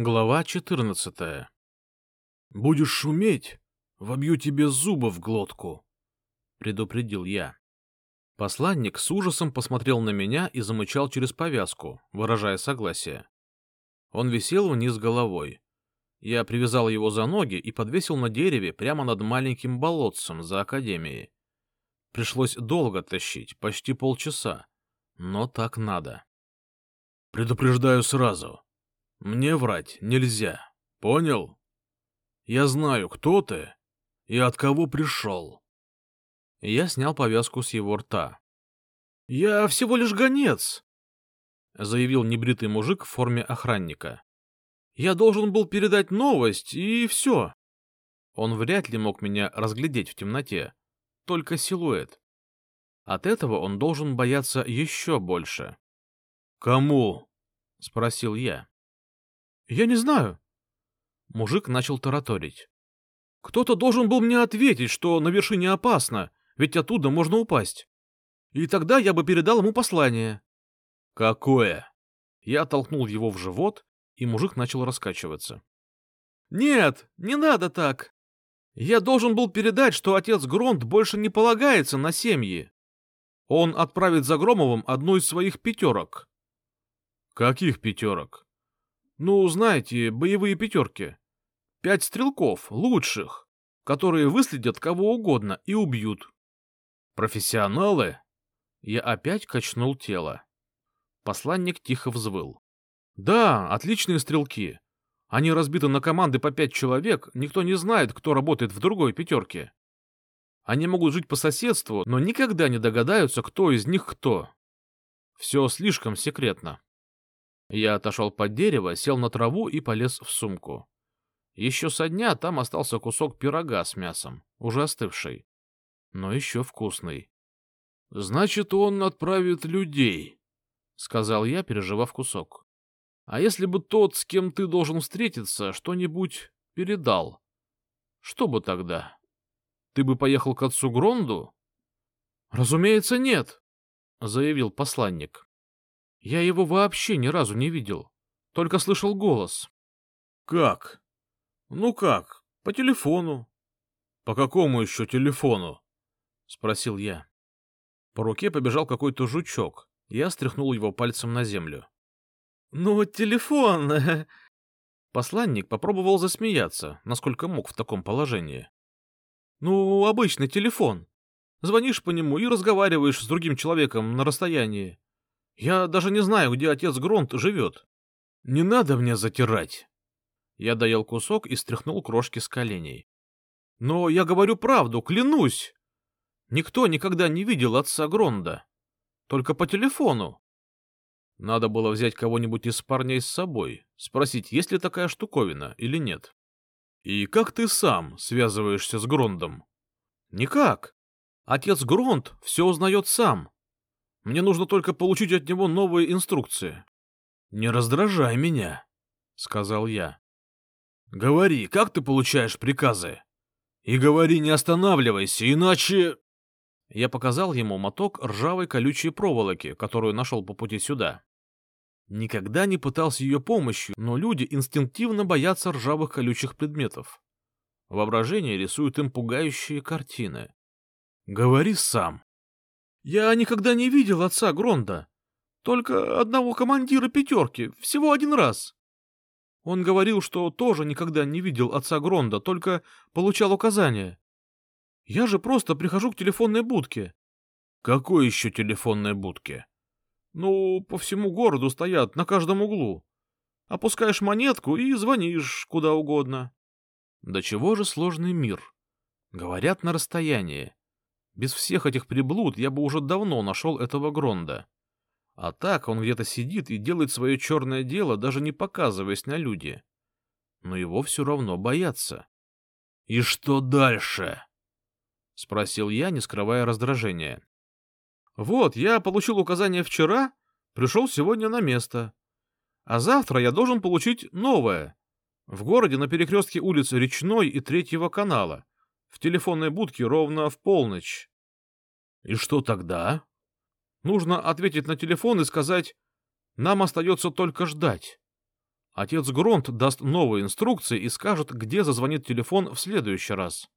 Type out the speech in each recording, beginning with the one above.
Глава 14 «Будешь шуметь, вобью тебе зубы в глотку», — предупредил я. Посланник с ужасом посмотрел на меня и замычал через повязку, выражая согласие. Он висел вниз головой. Я привязал его за ноги и подвесил на дереве прямо над маленьким болотцем за академией. Пришлось долго тащить, почти полчаса, но так надо. «Предупреждаю сразу», мне врать нельзя, понял? Я знаю, кто ты и от кого пришел. Я снял повязку с его рта. — Я всего лишь гонец, — заявил небритый мужик в форме охранника. — Я должен был передать новость, и все. Он вряд ли мог меня разглядеть в темноте, только силуэт. От этого он должен бояться еще больше. — Кому? — спросил я. Я не знаю. Мужик начал тараторить. Кто-то должен был мне ответить, что на вершине опасно, ведь оттуда можно упасть. И тогда я бы передал ему послание. Какое? Я толкнул его в живот, и мужик начал раскачиваться. Нет, не надо так. Я должен был передать, что отец Гронт больше не полагается на семьи. Он отправит за Громовым одну из своих пятерок. Каких пятерок? Ну, знаете, боевые пятерки. Пять стрелков, лучших, которые выследят кого угодно и убьют. Профессионалы? Я опять качнул тело. Посланник тихо взвыл. Да, отличные стрелки. Они разбиты на команды по пять человек, никто не знает, кто работает в другой пятерке. Они могут жить по соседству, но никогда не догадаются, кто из них кто. Все слишком секретно. Я отошел под дерево, сел на траву и полез в сумку. Еще со дня там остался кусок пирога с мясом, уже остывший, но еще вкусный. — Значит, он отправит людей, — сказал я, переживав кусок. — А если бы тот, с кем ты должен встретиться, что-нибудь передал? Что бы тогда? Ты бы поехал к отцу Гронду? — Разумеется, нет, — заявил посланник. Я его вообще ни разу не видел, только слышал голос. — Как? Ну как, по телефону. — По какому еще телефону? — спросил я. По руке побежал какой-то жучок, я стряхнул его пальцем на землю. — Ну, телефон! Посланник попробовал засмеяться, насколько мог в таком положении. — Ну, обычный телефон. Звонишь по нему и разговариваешь с другим человеком на расстоянии. Я даже не знаю, где отец Гронт живет. Не надо мне затирать. Я доел кусок и стряхнул крошки с коленей. Но я говорю правду, клянусь. Никто никогда не видел отца Гронда. Только по телефону. Надо было взять кого-нибудь из парней с собой, спросить, есть ли такая штуковина или нет. И как ты сам связываешься с Грондом? Никак. Отец Гронд все узнает сам. Мне нужно только получить от него новые инструкции. — Не раздражай меня, — сказал я. — Говори, как ты получаешь приказы? И говори, не останавливайся, иначе... Я показал ему моток ржавой колючей проволоки, которую нашел по пути сюда. Никогда не пытался ее помощью, но люди инстинктивно боятся ржавых колючих предметов. Воображение рисует им пугающие картины. Говори сам. Я никогда не видел отца Гронда. Только одного командира пятерки, всего один раз. Он говорил, что тоже никогда не видел отца Гронда, только получал указания. Я же просто прихожу к телефонной будке. Какой еще телефонной будке? Ну, по всему городу стоят, на каждом углу. Опускаешь монетку и звонишь куда угодно. Да чего же сложный мир? Говорят на расстоянии. Без всех этих приблуд я бы уже давно нашел этого Гронда. А так он где-то сидит и делает свое черное дело, даже не показываясь на люди. Но его все равно боятся. — И что дальше? — спросил я, не скрывая раздражения. — Вот, я получил указание вчера, пришел сегодня на место. А завтра я должен получить новое. В городе на перекрестке улиц Речной и Третьего канала в телефонной будке ровно в полночь. И что тогда? Нужно ответить на телефон и сказать, нам остается только ждать. Отец Гронт даст новые инструкции и скажет, где зазвонит телефон в следующий раз.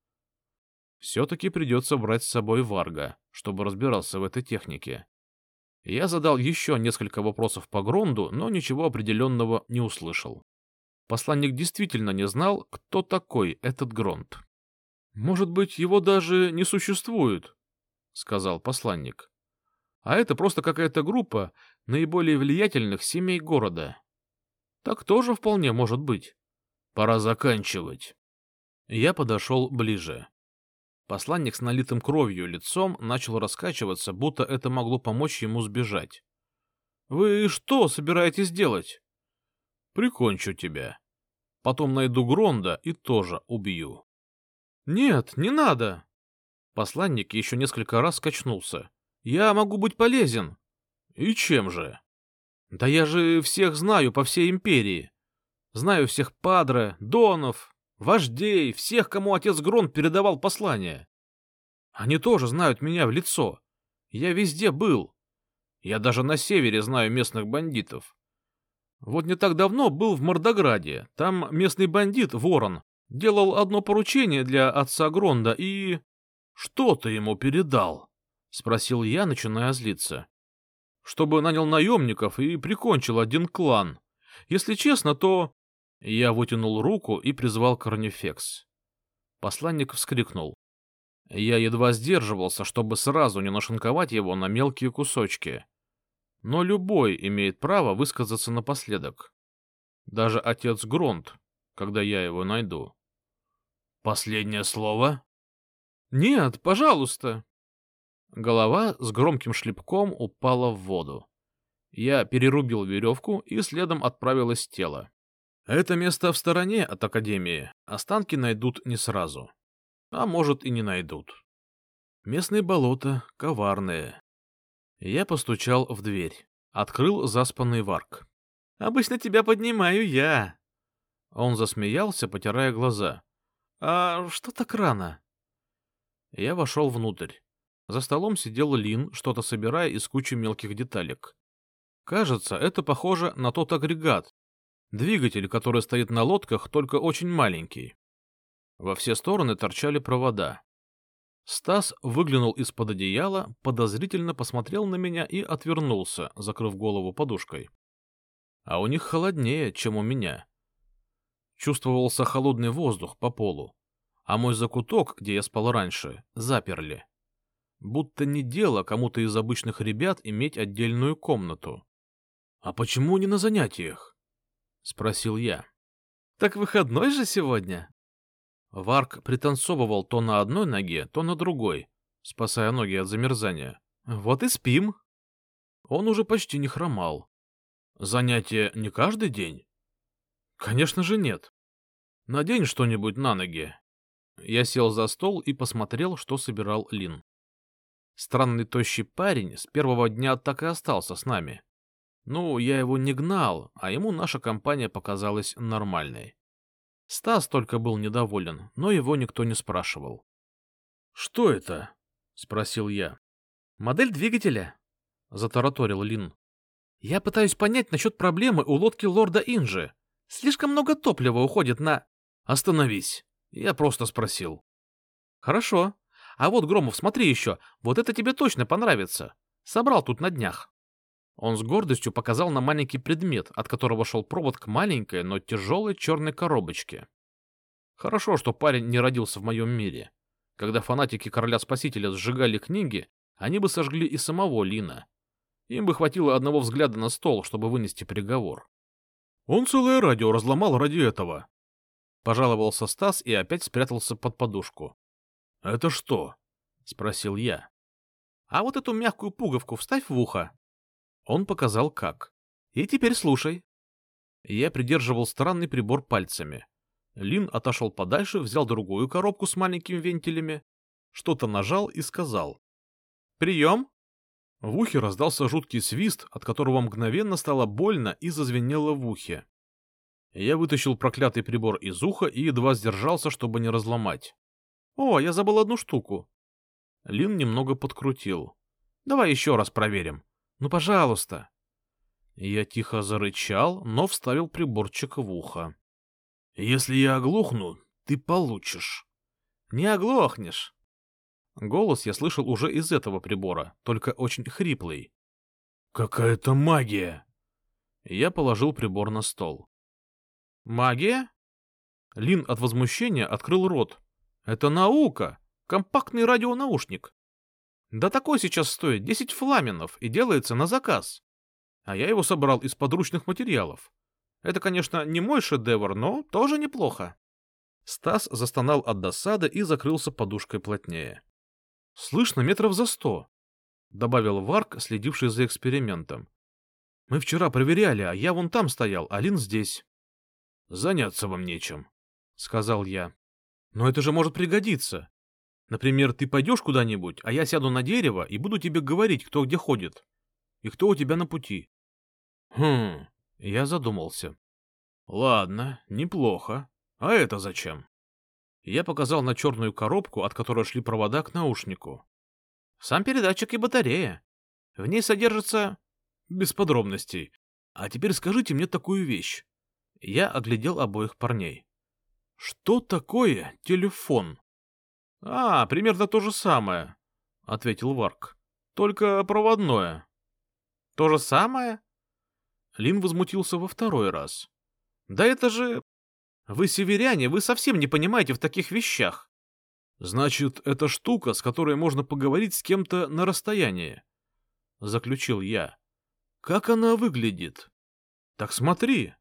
Все-таки придется брать с собой Варга, чтобы разбирался в этой технике. Я задал еще несколько вопросов по Гронду, но ничего определенного не услышал. Посланник действительно не знал, кто такой этот Гронд. «Может быть, его даже не существует», — сказал посланник. «А это просто какая-то группа наиболее влиятельных семей города. Так тоже вполне может быть. Пора заканчивать». Я подошел ближе. Посланник с налитым кровью лицом начал раскачиваться, будто это могло помочь ему сбежать. «Вы что собираетесь делать?» «Прикончу тебя. Потом найду Гронда и тоже убью». «Нет, не надо!» Посланник еще несколько раз качнулся. «Я могу быть полезен». «И чем же?» «Да я же всех знаю по всей империи. Знаю всех падре, донов, вождей, всех, кому отец Грон передавал послание. Они тоже знают меня в лицо. Я везде был. Я даже на севере знаю местных бандитов. Вот не так давно был в Мордограде. Там местный бандит, Ворон, делал одно поручение для отца Гронда и... — Что ты ему передал? — спросил я, начиная злиться. — Чтобы нанял наемников и прикончил один клан. Если честно, то... Я вытянул руку и призвал корнифекс. Посланник вскрикнул. Я едва сдерживался, чтобы сразу не нашинковать его на мелкие кусочки. Но любой имеет право высказаться напоследок. Даже отец Гронт, когда я его найду. «Последнее слово?» «Нет, пожалуйста!» Голова с громким шлепком упала в воду. Я перерубил веревку и следом отправилось тело. Это место в стороне от Академии, останки найдут не сразу. А может и не найдут. Местные болота коварные. Я постучал в дверь. Открыл заспанный варк. «Обычно тебя поднимаю я». Он засмеялся, потирая глаза. «А что так рано?» Я вошел внутрь. За столом сидел Лин, что-то собирая из кучи мелких деталек. Кажется, это похоже на тот агрегат, Двигатель, который стоит на лодках, только очень маленький. Во все стороны торчали провода. Стас выглянул из-под одеяла, подозрительно посмотрел на меня и отвернулся, закрыв голову подушкой. А у них холоднее, чем у меня. Чувствовался холодный воздух по полу, а мой закуток, где я спал раньше, заперли. Будто не дело кому-то из обычных ребят иметь отдельную комнату. А почему не на занятиях? — спросил я. — Так выходной же сегодня? Варк пританцовывал то на одной ноге, то на другой, спасая ноги от замерзания. — Вот и спим. Он уже почти не хромал. — Занятия не каждый день? — Конечно же нет. Надень что-нибудь на ноги. Я сел за стол и посмотрел, что собирал Лин. Странный тощий парень с первого дня так и остался с нами. Ну, я его не гнал, а ему наша компания показалась нормальной. Стас только был недоволен, но его никто не спрашивал. — Что это? — спросил я. — Модель двигателя, — затараторил Лин. — Я пытаюсь понять насчет проблемы у лодки лорда Инжи. Слишком много топлива уходит на... — Остановись. Я просто спросил. — Хорошо. А вот, Громов, смотри еще, вот это тебе точно понравится. Собрал тут на днях. Он с гордостью показал на маленький предмет, от которого шел провод к маленькой, но тяжелой черной коробочке. Хорошо, что парень не родился в моем мире. Когда фанатики Короля-Спасителя сжигали книги, они бы сожгли и самого Лина. Им бы хватило одного взгляда на стол, чтобы вынести приговор. Он целое радио разломал ради этого. Пожаловался Стас и опять спрятался под подушку. — Это что? — спросил я. — А вот эту мягкую пуговку вставь в ухо, он показал как. И теперь слушай. Я придерживал странный прибор пальцами. Лин отошел подальше, взял другую коробку с маленькими вентилями, что-то нажал и сказал. «Прием!» В ухе раздался жуткий свист, от которого мгновенно стало больно и зазвенело в ухе. Я вытащил проклятый прибор из уха и едва сдержался, чтобы не разломать. «О, я забыл одну штуку!» Лин немного подкрутил. «Давай еще раз проверим. Ну, пожалуйста. Я тихо зарычал, но вставил приборчик в ухо. «Если я оглохну, ты получишь». «Не оглохнешь». Голос я слышал уже из этого прибора, только очень хриплый. «Какая-то магия!» Я положил прибор на стол. «Магия?» Лин от возмущения открыл рот. «Это наука! Компактный радионаушник. Да такой сейчас стоит 10 фламенов и делается на заказ. А я его собрал из подручных материалов. Это, конечно, не мой шедевр, но тоже неплохо». Стас застонал от досады и закрылся подушкой плотнее. «Слышно метров за сто», — добавил Варк, следивший за экспериментом. «Мы вчера проверяли, а я вон там стоял, а Лин здесь». «Заняться вам нечем», — сказал я. «Но это же может пригодиться. Например, ты пойдешь куда-нибудь, а я сяду на дерево и буду тебе говорить, кто где ходит и кто у тебя на пути». «Хм...» — я задумался. «Ладно, неплохо. А это зачем?» Я показал на черную коробку, от которой шли провода к наушнику. «Сам передатчик и батарея. В ней содержится...» «Без подробностей. А теперь скажите мне такую вещь. Я оглядел обоих парней. «Что такое телефон?» «А, примерно то же самое», — ответил Варк. «Только проводное». «То же самое?» Лин возмутился во второй раз. «Да это же... Вы северяне, вы совсем не понимаете в таких вещах». «Значит, это штука, с которой можно поговорить с кем-то на расстоянии», — заключил я. «Как она выглядит?» «Так смотри»,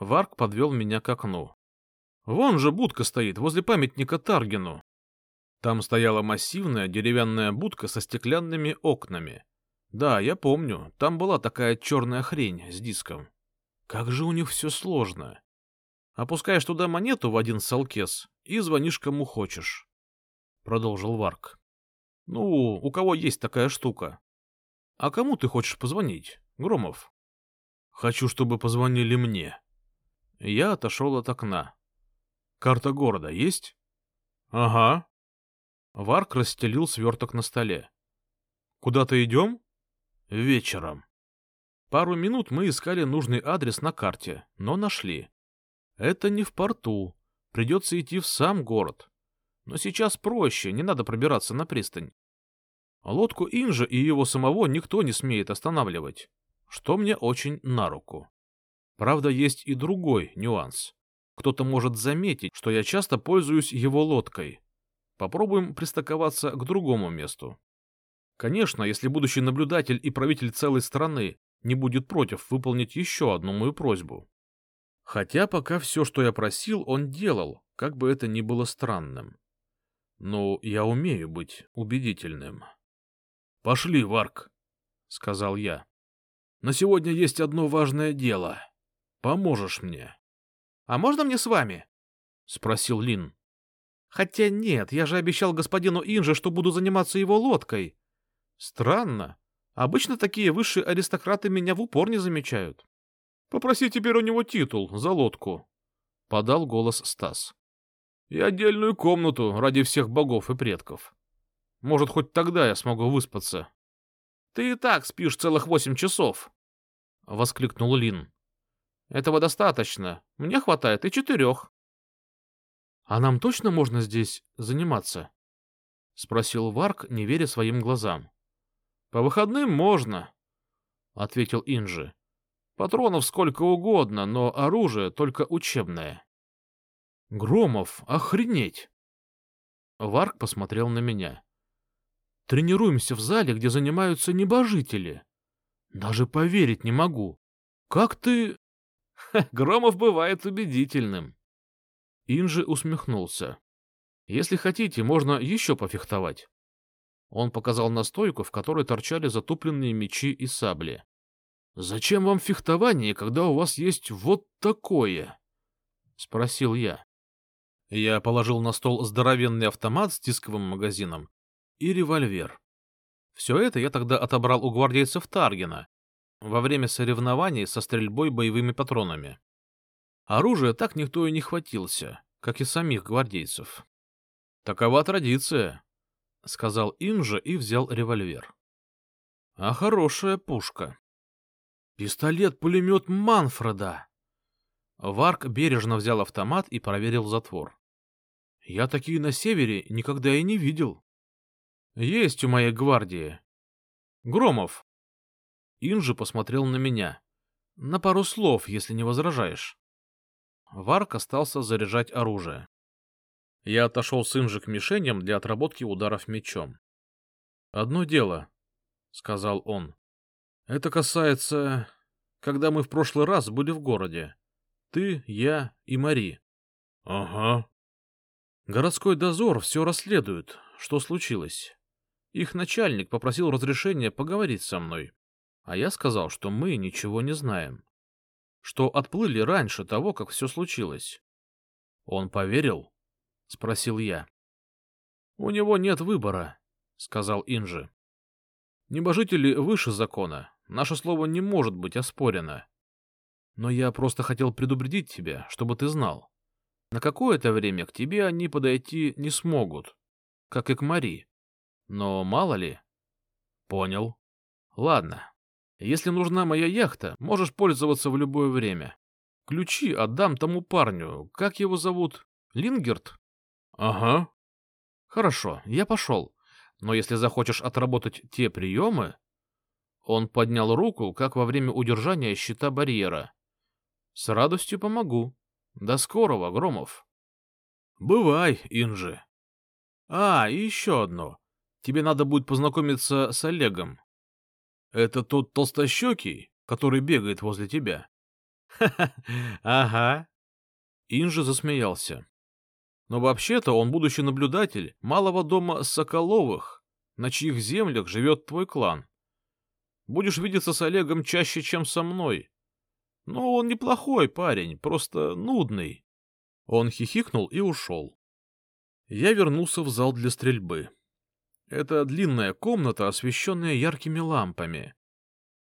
Варк подвел меня к окну. Вон же будка стоит, возле памятника Таргину. Там стояла массивная деревянная будка со стеклянными окнами. Да, я помню, там была такая черная хрень с диском. Как же у них все сложно. Опускаешь туда монету в один салкес и звонишь кому хочешь. Продолжил Варк. Ну, у кого есть такая штука. А кому ты хочешь позвонить, Громов? Хочу, чтобы позвонили мне. Я отошел от окна. «Карта города есть?» «Ага». Варк расстелил сверток на столе. «Куда-то идем?» «Вечером». Пару минут мы искали нужный адрес на карте, но нашли. Это не в порту, придется идти в сам город. Но сейчас проще, не надо пробираться на пристань. Лодку Инжа и его самого никто не смеет останавливать, что мне очень на руку. Правда, есть и другой нюанс. Кто-то может заметить, что я часто пользуюсь его лодкой. Попробуем пристыковаться к другому месту. Конечно, если будущий наблюдатель и правитель целой страны не будет против выполнить еще одну мою просьбу. Хотя пока все, что я просил, он делал, как бы это ни было странным. Но я умею быть убедительным. — Пошли, Варк, — сказал я. — На сегодня есть одно важное дело. Поможешь мне. — А можно мне с вами? — спросил Лин. — Хотя нет, я же обещал господину Инже, что буду заниматься его лодкой. Странно. Обычно такие высшие аристократы меня в упор не замечают. — Попроси теперь у него титул за лодку, — подал голос Стас. — И отдельную комнату ради всех богов и предков. Может, хоть тогда я смогу выспаться. — Ты и так спишь целых восемь часов, — воскликнул Лин. Этого достаточно. Мне хватает и четырех. — А нам точно можно здесь заниматься? — спросил Варк, не веря своим глазам. — По выходным можно, — ответил Инжи. — Патронов сколько угодно, но оружие только учебное. — Громов, охренеть! Варк посмотрел на меня. — Тренируемся в зале, где занимаются небожители. Даже поверить не могу. Как ты... Громов бывает убедительным. Инжи усмехнулся. Если хотите, можно еще пофехтовать. Он показал на стойку, в которой торчали затупленные мечи и сабли. «Зачем вам фехтование, когда у вас есть вот такое?» — спросил я. Я положил на стол здоровенный автомат с дисковым магазином и револьвер. Все это я тогда отобрал у гвардейцев Таргена, во время соревнований со стрельбой боевыми патронами. Оружия так никто и не хватился, как и самих гвардейцев. «Такова традиция», — сказал Инжа и взял револьвер. «А хорошая пушка». Пистолет-пулемет Манфреда. Варк бережно взял автомат и проверил затвор. Я такие на севере никогда и не видел. Есть у моей гвардии. Громов. Инжи посмотрел на меня. На пару слов, если не возражаешь. Варк остался заряжать оружие. Я отошел с Инжи к мишеням для отработки ударов мечом. «Одно дело», — сказал он. Это касается, когда мы в прошлый раз были в городе. Ты, я и Мари. — Ага. Городской дозор все расследует, что случилось. Их начальник попросил разрешения поговорить со мной, а я сказал, что мы ничего не знаем, что отплыли раньше того, как все случилось. Он поверил? — спросил я. — У него нет выбора, — сказал Инжи. Небожители выше закона, Наше слово не может быть оспорено. Но я просто хотел предупредить тебя, чтобы ты знал. На какое-то время к тебе они подойти не смогут, как и к Мари. Но мало ли... Понял. Ладно. Если нужна моя яхта, можешь пользоваться в любое время. Ключи отдам тому парню. Как его зовут? Лингерт? Ага. Хорошо, я пошел. Но если захочешь отработать те приемы, он поднял руку, как во время удержания щита барьера. «С радостью помогу. До скорого, Громов». «Бывай, Инжи». «А, и еще одно. Тебе надо будет познакомиться с Олегом. Это тот толстощекий, который бегает возле тебя?» «Ха-ха, ага». Инжи засмеялся. «Но вообще-то он будущий наблюдатель малого дома Соколовых, на чьих землях живет твой клан. Будешь видеться с Олегом чаще, чем со мной. Но он неплохой парень, просто нудный. Он хихикнул и ушел. Я вернулся в зал для стрельбы. Это длинная комната, освещенная яркими лампами.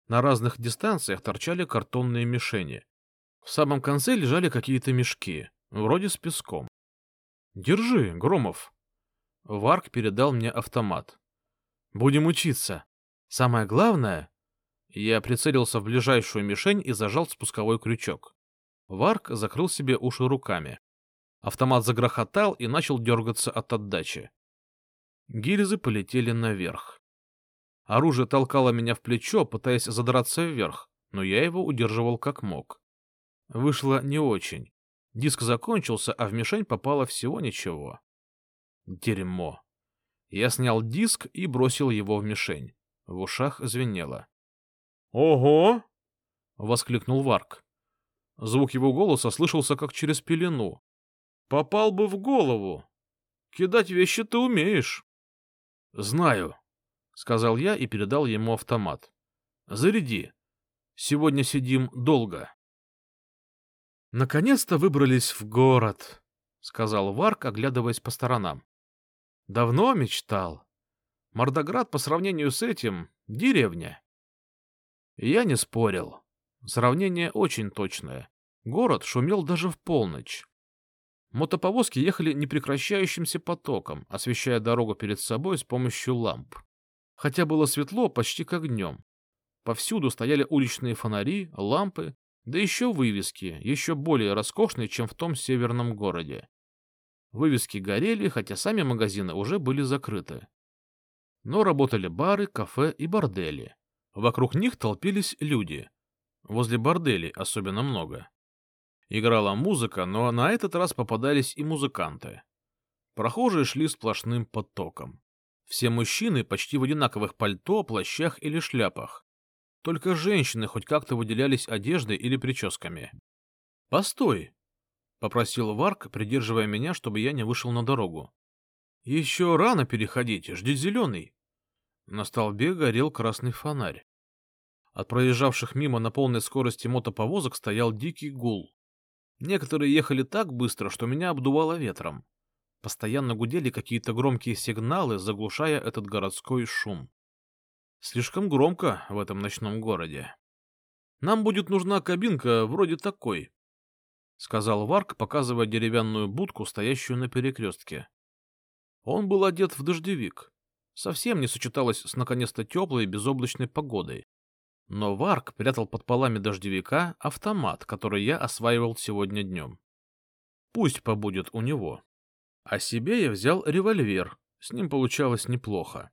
На разных дистанциях торчали картонные мишени. В самом конце лежали какие-то мешки, вроде с песком. «Держи, Громов». Варк передал мне автомат. «Будем учиться. Самое главное я прицелился в ближайшую мишень и зажал спусковой крючок. Варк закрыл себе уши руками. Автомат загрохотал и начал дергаться от отдачи. Гильзы полетели наверх. Оружие толкало меня в плечо, пытаясь задраться вверх, но я его удерживал как мог. Вышло не очень. Диск закончился, а в мишень попало всего ничего. Дерьмо. Я снял диск и бросил его в мишень. В ушах звенело. «Ого!» — воскликнул Варк. Звук его голоса слышался как через пелену. «Попал бы в голову! Кидать вещи ты умеешь!» «Знаю», — сказал я и передал ему автомат. «Заряди. Сегодня сидим долго». «Наконец-то выбрались в город», — сказал Варк, оглядываясь по сторонам. «Давно мечтал. Мордоград по сравнению с этим — деревня». Я не спорил. Сравнение очень точное. Город шумел даже в полночь. Мотоповозки ехали непрекращающимся потоком, освещая дорогу перед собой с помощью ламп. Хотя было светло почти как днем. Повсюду стояли уличные фонари, лампы, да еще вывески, еще более роскошные, чем в том северном городе. Вывески горели, хотя сами магазины уже были закрыты. Но работали бары, кафе и бордели. Вокруг них толпились люди. Возле борделей особенно много. Играла музыка, но на этот раз попадались и музыканты. Прохожие шли сплошным потоком. Все мужчины почти в одинаковых пальто, плащах или шляпах. Только женщины хоть как-то выделялись одеждой или прическами. «Постой!» — попросил Варк, придерживая меня, чтобы я не вышел на дорогу. «Еще рано переходить, жди зеленый!» На столбе горел красный фонарь. От проезжавших мимо на полной скорости мотоповозок стоял дикий гул. Некоторые ехали так быстро, что меня обдувало ветром. Постоянно гудели какие-то громкие сигналы, заглушая этот городской шум. Слишком громко в этом ночном городе. Нам будет нужна кабинка вроде такой, — сказал Варк, показывая деревянную будку, стоящую на перекрестке. Он был одет в дождевик совсем не сочеталось с наконец-то теплой безоблачной погодой. Но Варк прятал под полами дождевика автомат, который я осваивал сегодня днем. Пусть побудет у него. А себе я взял револьвер, с ним получалось неплохо.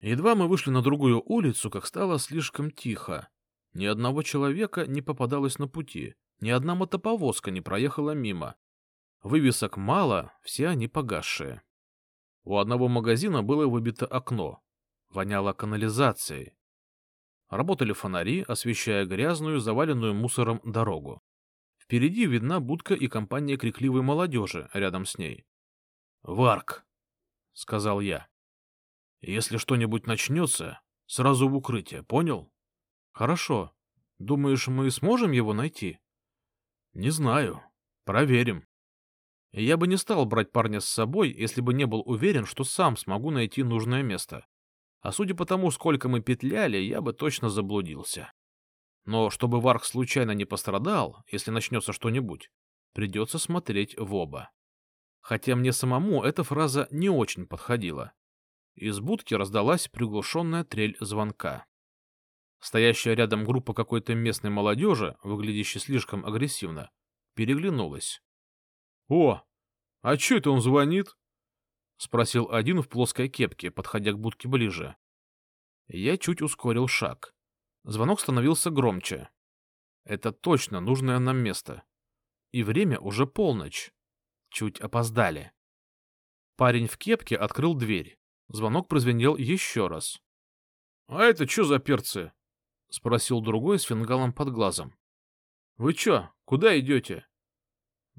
Едва мы вышли на другую улицу, как стало слишком тихо. Ни одного человека не попадалось на пути, ни одна мотоповозка не проехала мимо. Вывесок мало, все они погасшие. У одного магазина было выбито окно. Воняло канализацией. Работали фонари, освещая грязную, заваленную мусором дорогу. Впереди видна будка и компания крикливой молодежи рядом с ней. «Варк!» — сказал я. «Если что-нибудь начнется, сразу в укрытие, понял?» «Хорошо. Думаешь, мы сможем его найти?» «Не знаю. Проверим». Я бы не стал брать парня с собой, если бы не был уверен, что сам смогу найти нужное место. А судя по тому, сколько мы петляли, я бы точно заблудился. Но чтобы Варх случайно не пострадал, если начнется что-нибудь, придется смотреть в оба. Хотя мне самому эта фраза не очень подходила. Из будки раздалась приглушенная трель звонка. Стоящая рядом группа какой-то местной молодежи, выглядящей слишком агрессивно, переглянулась. — О, а чё это он звонит? — спросил один в плоской кепке, подходя к будке ближе. Я чуть ускорил шаг. Звонок становился громче. Это точно нужное нам место. И время уже полночь. Чуть опоздали. Парень в кепке открыл дверь. Звонок прозвенел еще раз. — А это что за перцы? — спросил другой с фингалом под глазом. — Вы чё, куда идете? —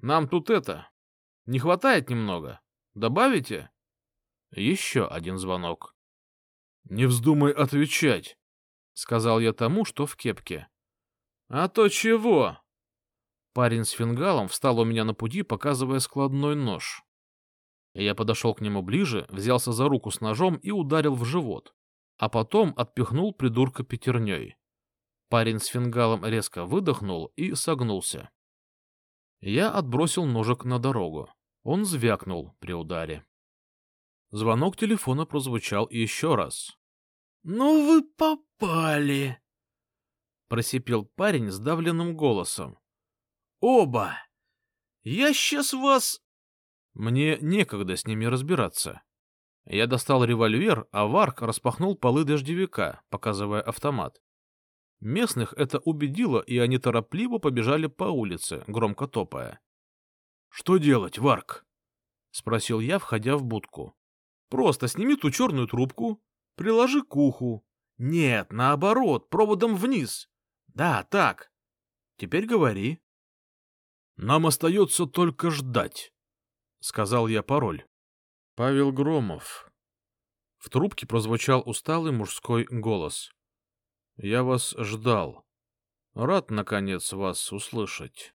Нам тут это... Не хватает немного. Добавите? Еще один звонок. — Не вздумай отвечать, — сказал я тому, что в кепке. — А то чего? Парень с фингалом встал у меня на пути, показывая складной нож. Я подошел к нему ближе, взялся за руку с ножом и ударил в живот, а потом отпихнул придурка пятерней. Парень с фингалом резко выдохнул и согнулся. Я отбросил ножик на дорогу. Он звякнул при ударе. Звонок телефона прозвучал еще раз. — Ну вы попали! — просипел парень сдавленным голосом. — Оба! Я сейчас вас... Мне некогда с ними разбираться. Я достал револьвер, а Варк распахнул полы дождевика, показывая автомат. Местных это убедило, и они торопливо побежали по улице, громко топая. — Что делать, Варк? — спросил я, входя в будку. — Просто сними ту черную трубку, приложи к уху. Нет, наоборот, проводом вниз. Да, так. Теперь говори. — Нам остается только ждать, — сказал я пароль. — Павел Громов. В трубке прозвучал усталый мужской голос. Я вас ждал. Рад, наконец, вас услышать.